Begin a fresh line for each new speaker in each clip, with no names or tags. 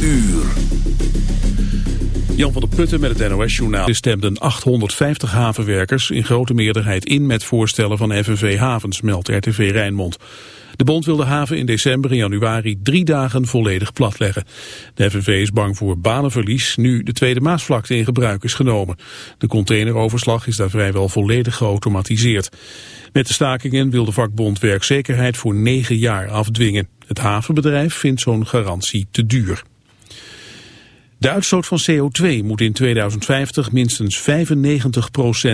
uur. Jan van der Putten met het NOS-journaal stemden 850 havenwerkers in grote meerderheid in met voorstellen van FNV Havens, meldt RTV Rijnmond. De bond wil de haven in december en januari drie dagen volledig platleggen. De FNV is bang voor banenverlies nu de Tweede Maasvlakte in gebruik is genomen. De containeroverslag is daar vrijwel volledig geautomatiseerd. Met de stakingen wil de vakbond werkzekerheid voor negen jaar afdwingen. Het havenbedrijf vindt zo'n garantie te duur. De uitstoot van CO2 moet in 2050 minstens 95%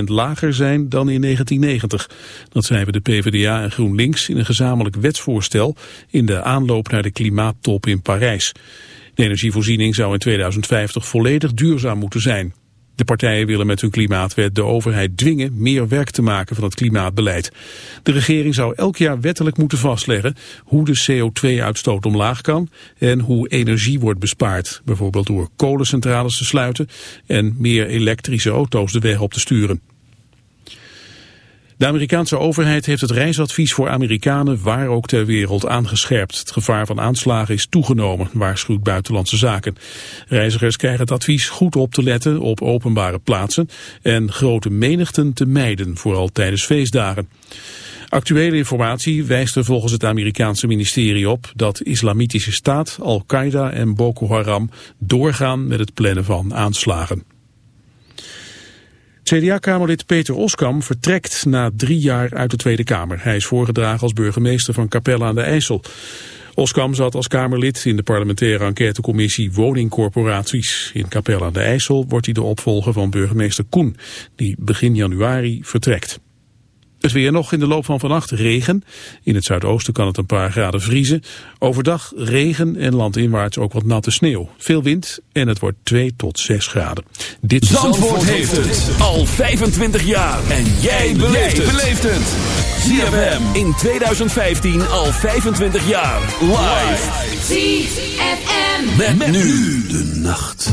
lager zijn dan in 1990. Dat schrijven de PvdA en GroenLinks in een gezamenlijk wetsvoorstel in de aanloop naar de klimaattop in Parijs. De energievoorziening zou in 2050 volledig duurzaam moeten zijn. De partijen willen met hun klimaatwet de overheid dwingen meer werk te maken van het klimaatbeleid. De regering zou elk jaar wettelijk moeten vastleggen hoe de CO2-uitstoot omlaag kan en hoe energie wordt bespaard. Bijvoorbeeld door kolencentrales te sluiten en meer elektrische auto's de weg op te sturen. De Amerikaanse overheid heeft het reisadvies voor Amerikanen waar ook ter wereld aangescherpt. Het gevaar van aanslagen is toegenomen, waarschuwt Buitenlandse Zaken. Reizigers krijgen het advies goed op te letten op openbare plaatsen en grote menigten te mijden, vooral tijdens feestdagen. Actuele informatie wijst er volgens het Amerikaanse ministerie op dat Islamitische Staat, Al-Qaeda en Boko Haram doorgaan met het plannen van aanslagen. CDA-kamerlid Peter Oskam vertrekt na drie jaar uit de Tweede Kamer. Hij is voorgedragen als burgemeester van Capelle aan de IJssel. Oskam zat als Kamerlid in de parlementaire enquêtecommissie Woningcorporaties. In Capelle aan de IJssel wordt hij de opvolger van burgemeester Koen, die begin januari vertrekt. Het weer nog in de loop van vannacht regen. In het zuidoosten kan het een paar graden vriezen. Overdag regen en landinwaarts ook wat natte sneeuw. Veel wind en het wordt 2 tot 6 graden.
Dit Zandvoort, Zandvoort heeft het al 25 jaar. En jij beleeft het. ZFM in 2015 al 25 jaar. Live.
ZFM.
Met, met nu de nacht.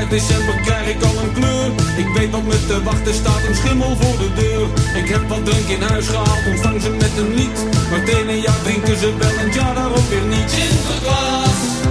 december krijg ik al een kleur. Ik weet wat me te wachten staat, een schimmel voor de deur. Ik heb wat drink in huis gehaald, ontvang ze met een lied. Maar het jaar drinken ze wel en ja daarop weer niet. Sinterklaas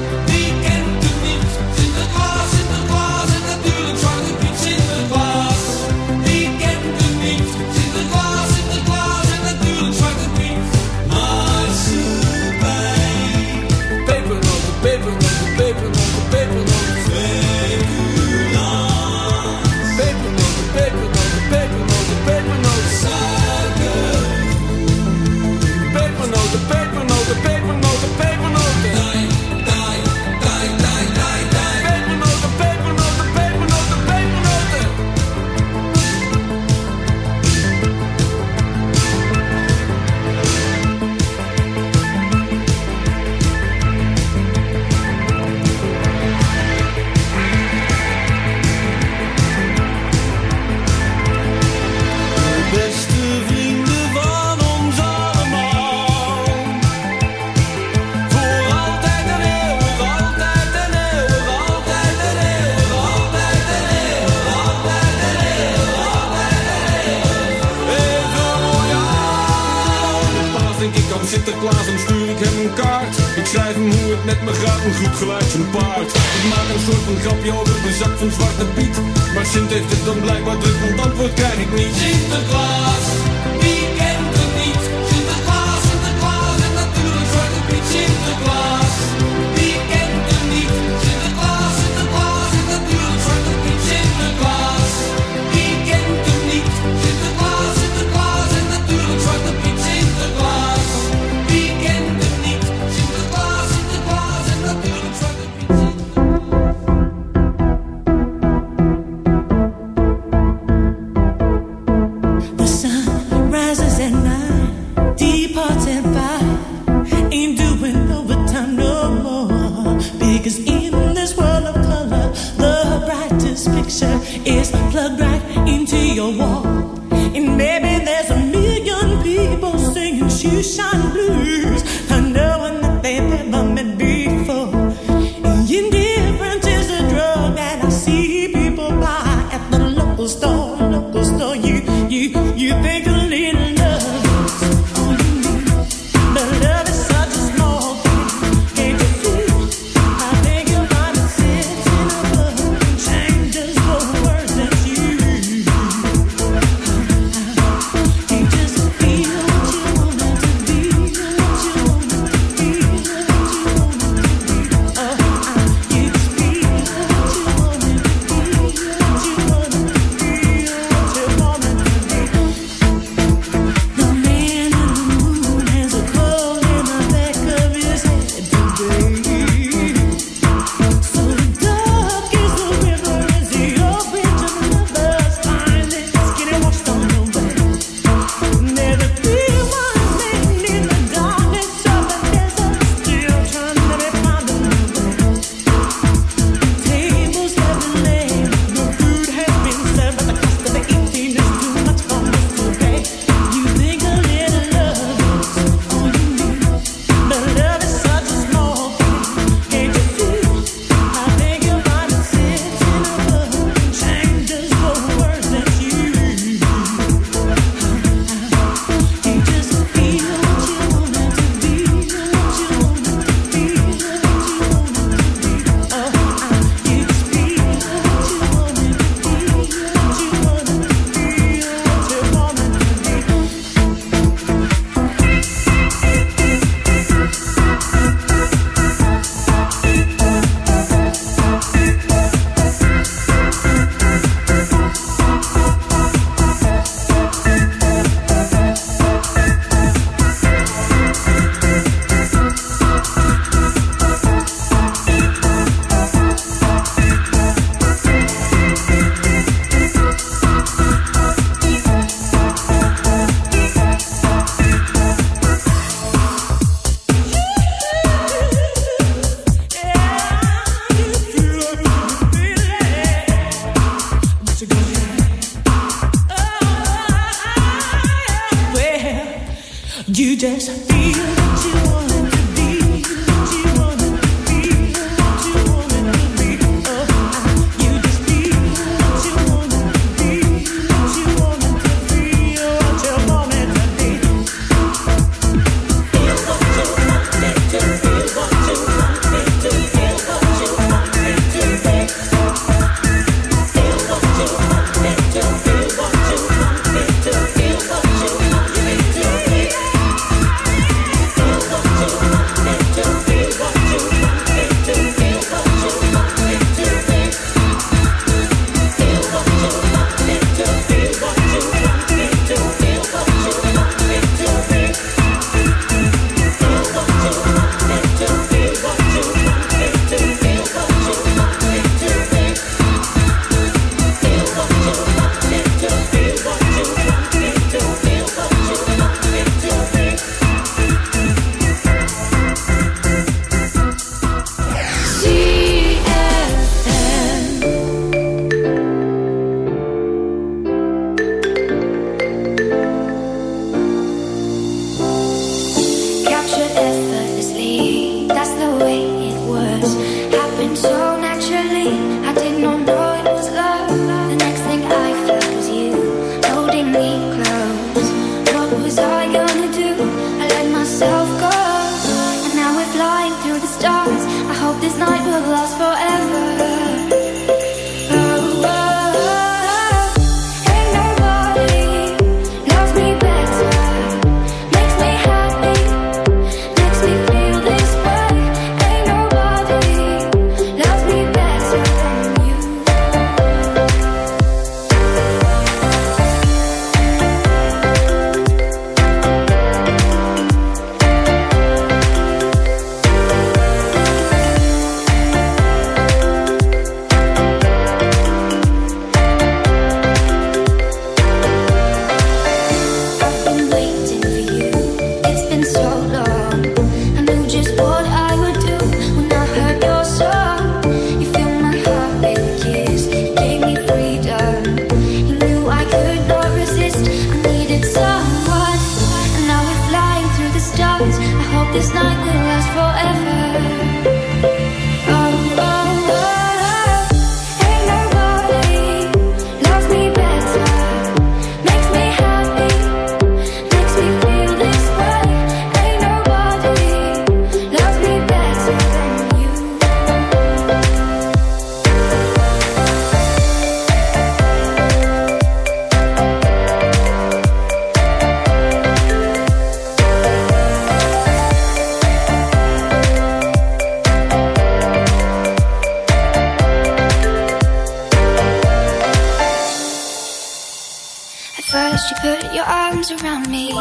arms around me.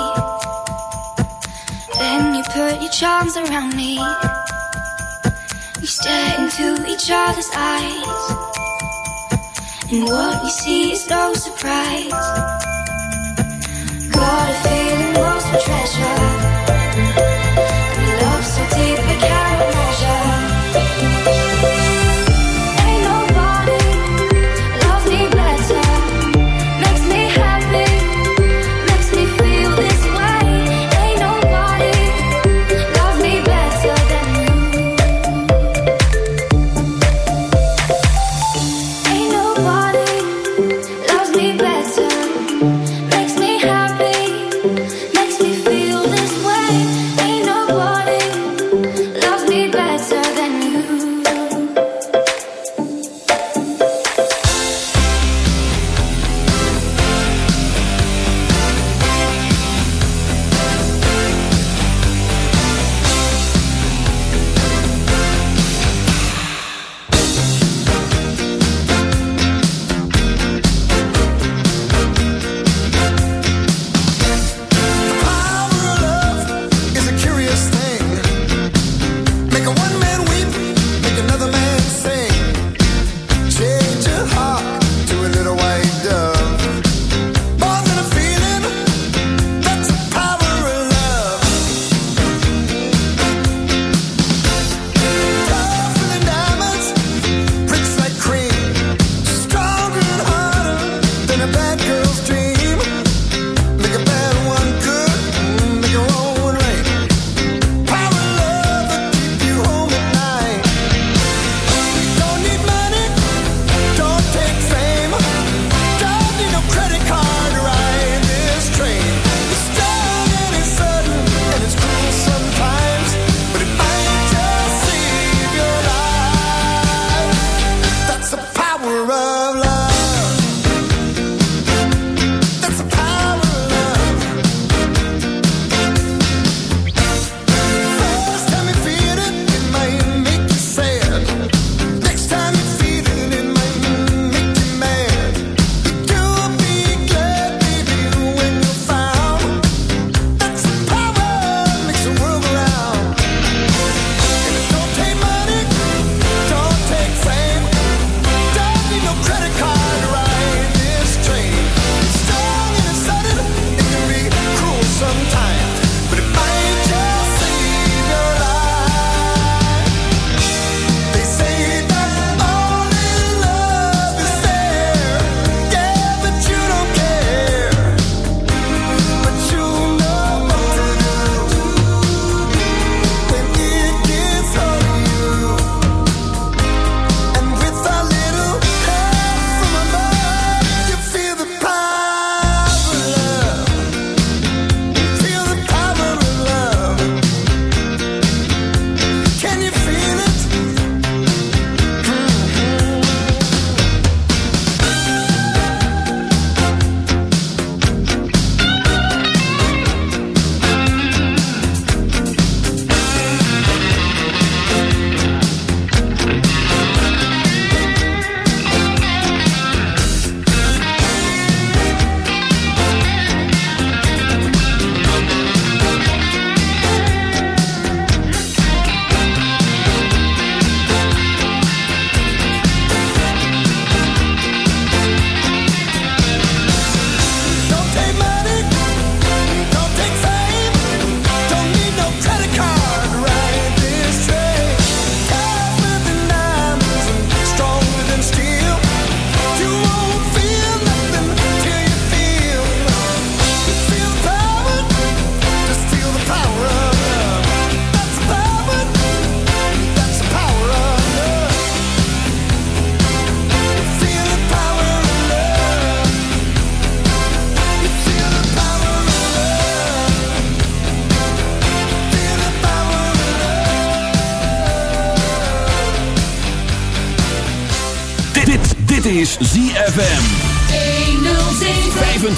Then you put your charms around me. We stare into each other's eyes. And what you see is no surprise. Got a feeling lost for treasure.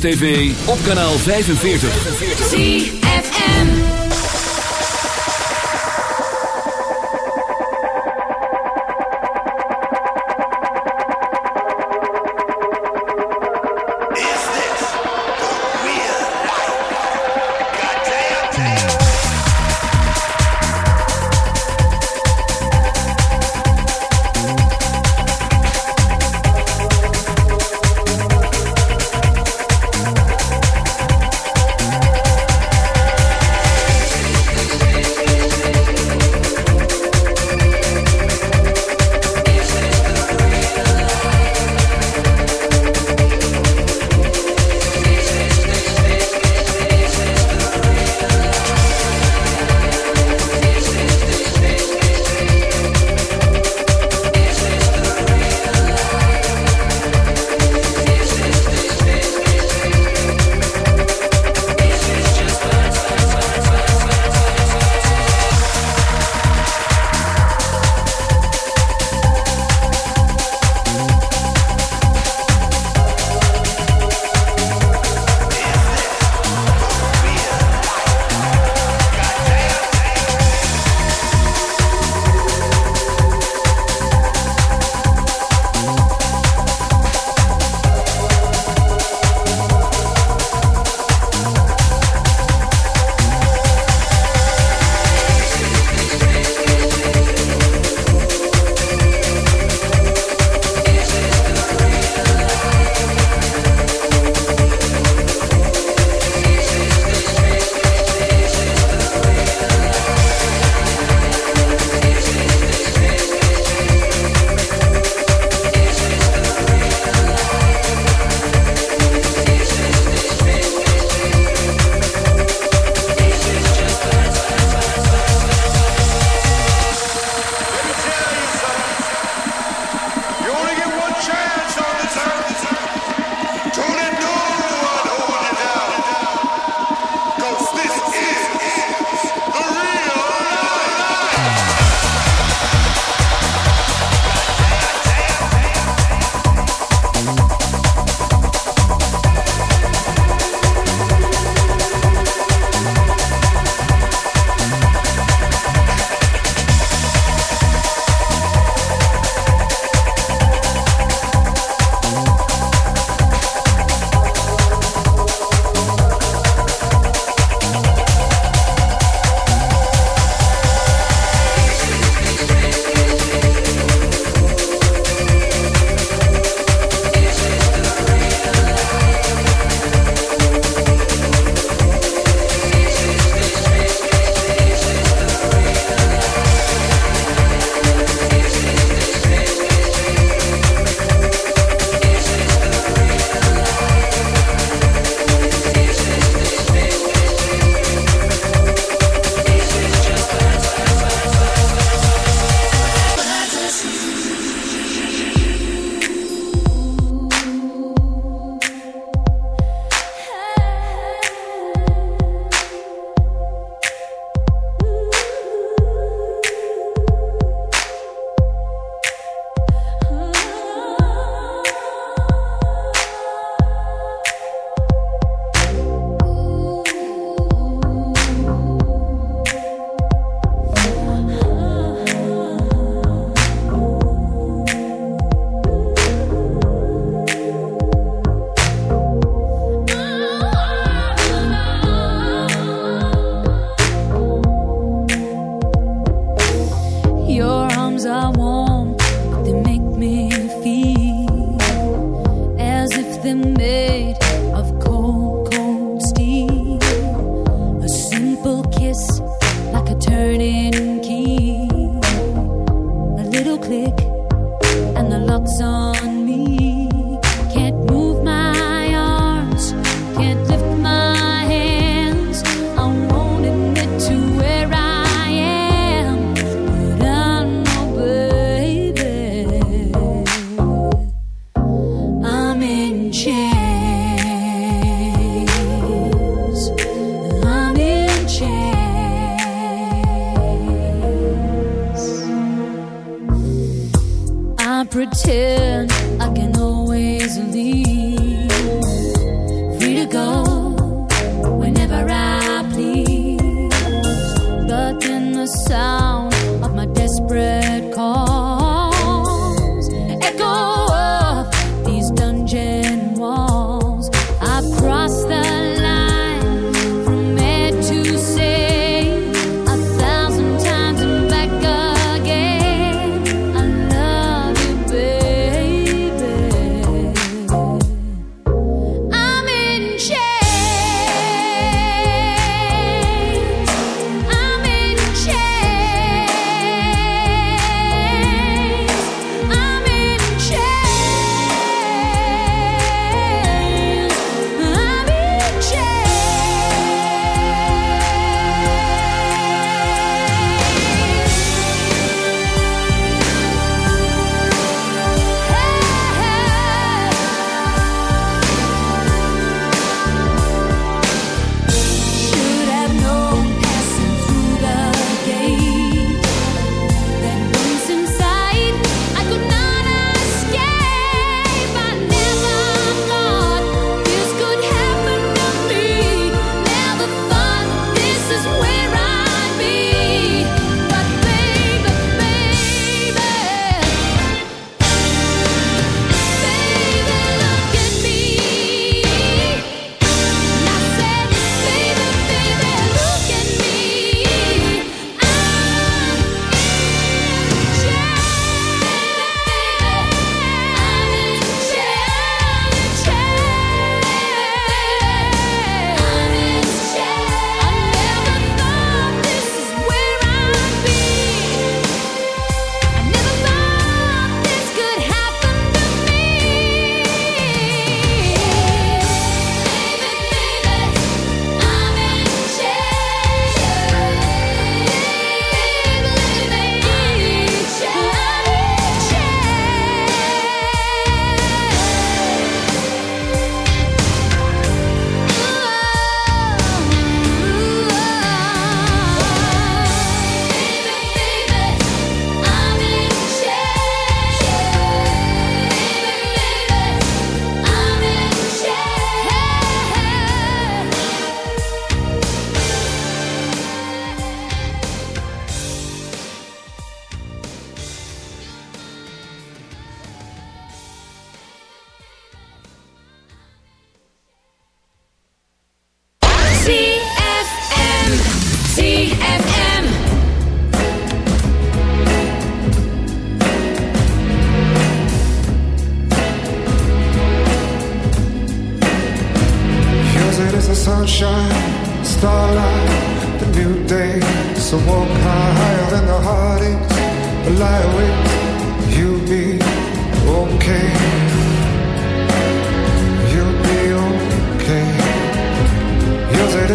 TV, op kanaal 45.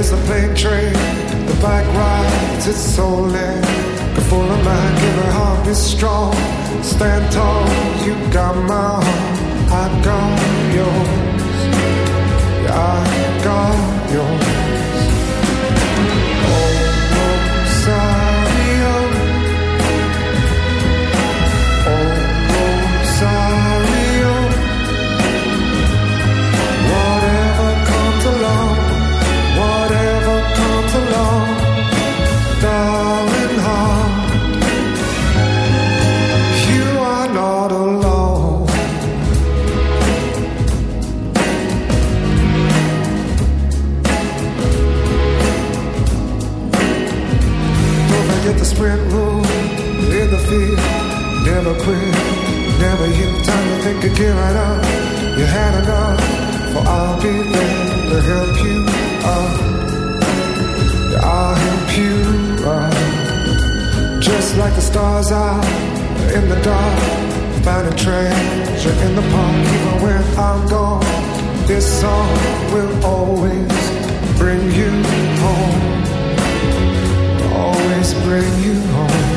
Yours it is the plane train, the bike rides, it's so. Go full of mind, give her heart, be strong. Stand tall, you got my heart, I got yours. Yeah, I got yours. Never quit, never you. Time to think of giving up. You had enough, for I'll be there to help you up. I'll help you up. Just like the stars out in the dark. Finding treasure in the park, even when I'm gone. This song will always bring you home always bring you home.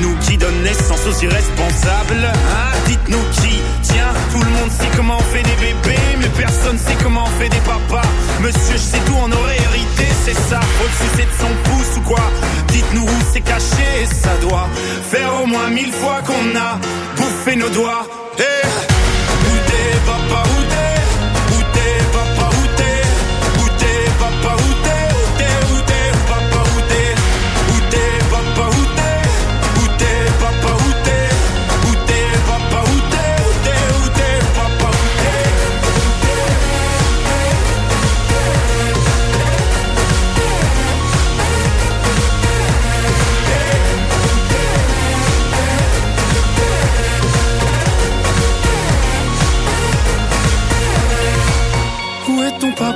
Dites-nous qui donne naissance aux irresponsables hein. Dites-nous qui. Tiens, tout le monde sait comment on fait des bébés Mais personne sait comment on fait des papas. Monsieur, je sais tout, on aurait hérité, c'est ça. Faut sucer de son pouce ou quoi? Dites-nous où c'est caché, ça doit Faire au moins mille fois qu'on a bouffé nos doigts. Eh, Où t'es, papa, où